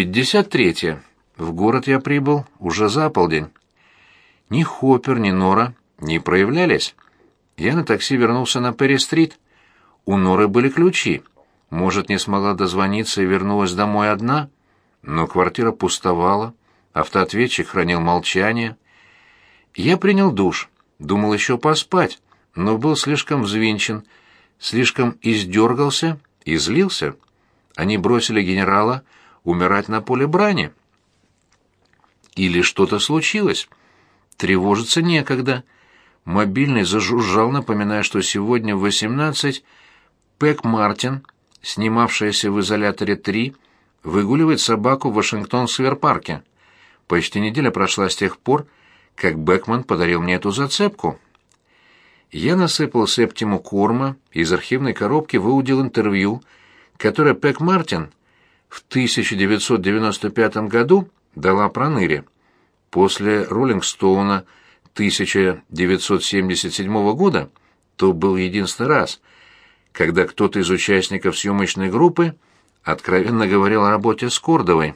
Пятьдесят третье. В город я прибыл уже за полдень. Ни Хоппер, ни Нора не проявлялись. Я на такси вернулся на Перри-стрит. У Норы были ключи. Может, не смогла дозвониться и вернулась домой одна? Но квартира пустовала. Автоответчик хранил молчание. Я принял душ. Думал еще поспать, но был слишком взвинчен, слишком издергался и злился. Они бросили генерала умирать на поле брани. Или что-то случилось. Тревожиться некогда. Мобильный зажужжал, напоминая, что сегодня в 18 Пэк Мартин, снимавшаяся в изоляторе 3, выгуливает собаку в Вашингтон-сквер-парке. Почти неделя прошла с тех пор, как Бэкман подарил мне эту зацепку. Я насыпал Септиму корма, из архивной коробки выудил интервью, которое Пэк Мартин в 1995 году дала Проныре. После «Роллинг Стоуна» 1977 года то был единственный раз, когда кто-то из участников съемочной группы откровенно говорил о работе с Кордовой.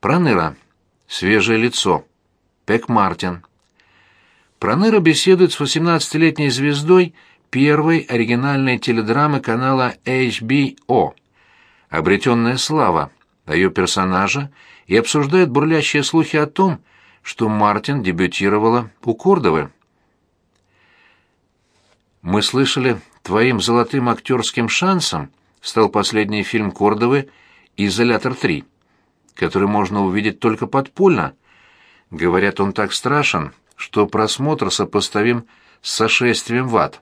Проныра. Свежее лицо. Пек Мартин. Проныра беседует с 18-летней звездой первой оригинальной теледрамы канала HBO «Обретенная слава» о ее персонаже и обсуждает бурлящие слухи о том, что Мартин дебютировала у Кордовы. «Мы слышали, твоим золотым актерским шансом стал последний фильм Кордовы «Изолятор 3», который можно увидеть только подпольно. Говорят, он так страшен, что просмотр сопоставим с сошествием в ад.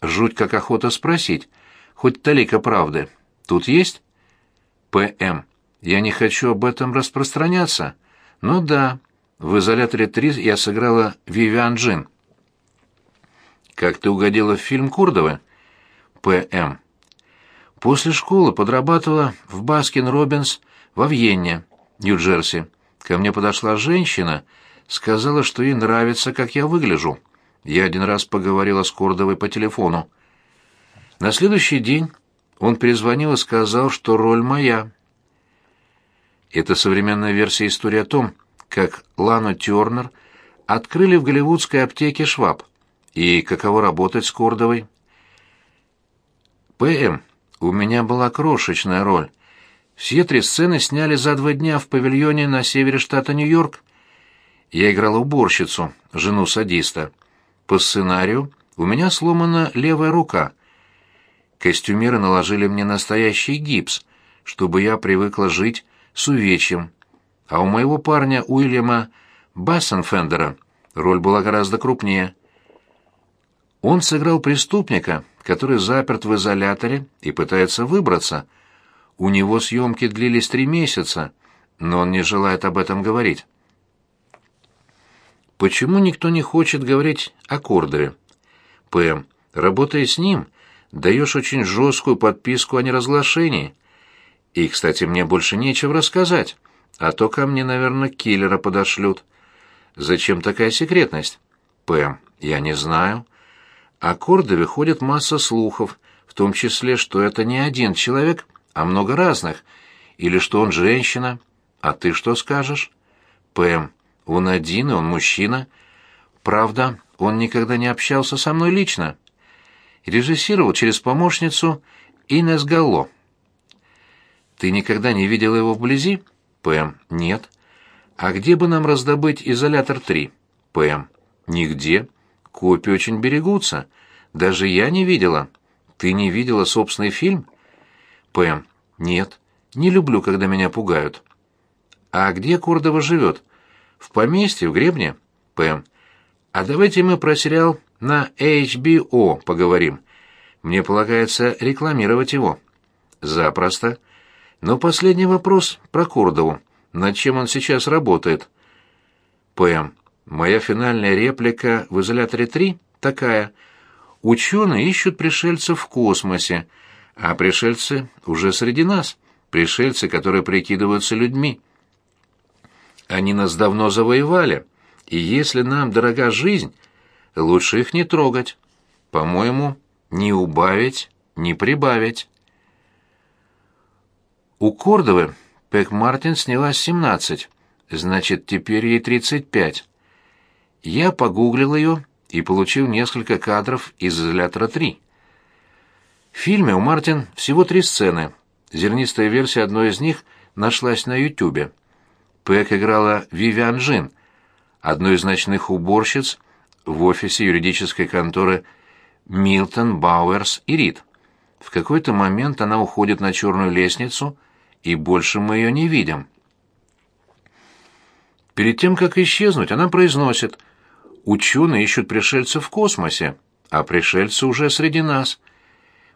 Жуть как охота спросить, хоть толика правды тут есть? П.М. Я не хочу об этом распространяться. Но да, в изоляторе 3 я сыграла Вивиан Джин. Как ты угодила в фильм Кордовы? П.М. После школы подрабатывала в Baskin-Robbins во Вьенне, Нью-Джерси. Ко мне подошла женщина, сказала, что ей нравится, как я выгляжу. Я один раз поговорила с Кордовой по телефону. На следующий день он перезвонил и сказал, что роль моя. Это современная версия истории о том, как Лану Тёрнер открыли в голливудской аптеке Шваб и каково работать с Кордовой. ПМ. У меня была крошечная роль. Все три сцены сняли за два дня в павильоне на севере штата Нью-Йорк. Я играла уборщицу, жену садиста. По сценарию у меня сломана левая рука. Костюмеры наложили мне настоящий гипс, чтобы я привыкла жить с увечьем. А у моего парня Уильяма Бассенфендера роль была гораздо крупнее. Он сыграл преступника, который заперт в изоляторе и пытается выбраться. У него съемки длились три месяца, но он не желает об этом говорить. Почему никто не хочет говорить о Кордове? П. Работая с ним, даешь очень жесткую подписку о неразглашении. И, кстати, мне больше нечего рассказать, а то ко мне, наверное, киллера подошлют. Зачем такая секретность? П. Я не знаю. О Кордове ходит масса слухов, в том числе, что это не один человек, а много разных, или что он женщина. А ты что скажешь? П.М. Он один, и он мужчина. Правда, он никогда не общался со мной лично. Режиссировал через помощницу Инес Галло. Ты никогда не видела его вблизи? П.М. Нет. А где бы нам раздобыть изолятор 3? П.М. Нигде. Копии очень берегутся. Даже я не видела. Ты не видела собственный фильм? П.М. Нет. Не люблю, когда меня пугают. А где Кордова живет? В поместье, в гребне? П.М. А давайте мы про сериал на HBO поговорим. Мне полагается рекламировать его. Запросто. Но последний вопрос про Кордову. Над чем он сейчас работает? П.М. Моя финальная реплика в изоляторе 3 такая. Ученые ищут пришельцев в космосе, а пришельцы уже среди нас. Пришельцы, которые прикидываются людьми. Они нас давно завоевали, и если нам дорога жизнь, лучше их не трогать. По-моему, не убавить, не прибавить. У Кордовы Пэк Мартин снялась 17, значит, теперь ей 35. Я погуглил ее и получил несколько кадров из изолятора 3. В фильме у Мартин всего три сцены. Зернистая версия одной из них нашлась на Ютубе. Пэк играла Вивиан Джин, одну из ночных уборщиц в офисе юридической конторы Милтон, Бауэрс и Рид. В какой-то момент она уходит на черную лестницу, и больше мы ее не видим. Перед тем, как исчезнуть, она произносит «Ученые ищут пришельцев в космосе, а пришельцы уже среди нас.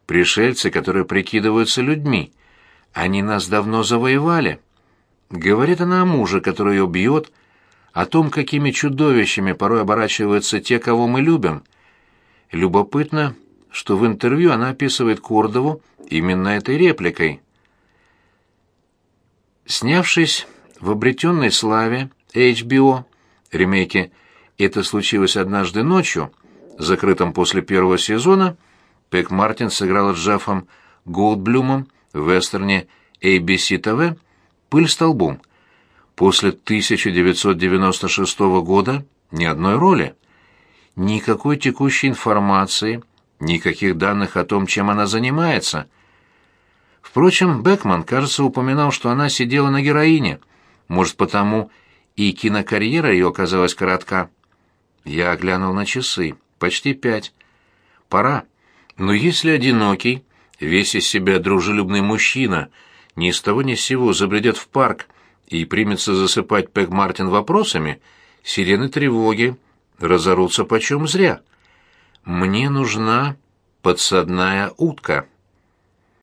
Пришельцы, которые прикидываются людьми. Они нас давно завоевали». Говорит она о муже, который ее бьет, о том, какими чудовищами порой оборачиваются те, кого мы любим. Любопытно, что в интервью она описывает Кордову именно этой репликой. Снявшись в обретенной славе HBO ремейке «Это случилось однажды ночью», закрытом после первого сезона, Пэк Мартин сыграла с Джеффом Голдблюмом в вестерне ABC TV «Пыль столбом». После 1996 года ни одной роли. Никакой текущей информации, никаких данных о том, чем она занимается. Впрочем, Бекман, кажется, упоминал, что она сидела на героине. Может, потому и кинокарьера ее оказалась коротка. Я глянул на часы. Почти пять. Пора. Но если одинокий, весь из себя дружелюбный мужчина — ни с того ни с сего забредет в парк и примется засыпать Пэг Мартин вопросами, сирены тревоги разорутся почем зря. Мне нужна подсадная утка.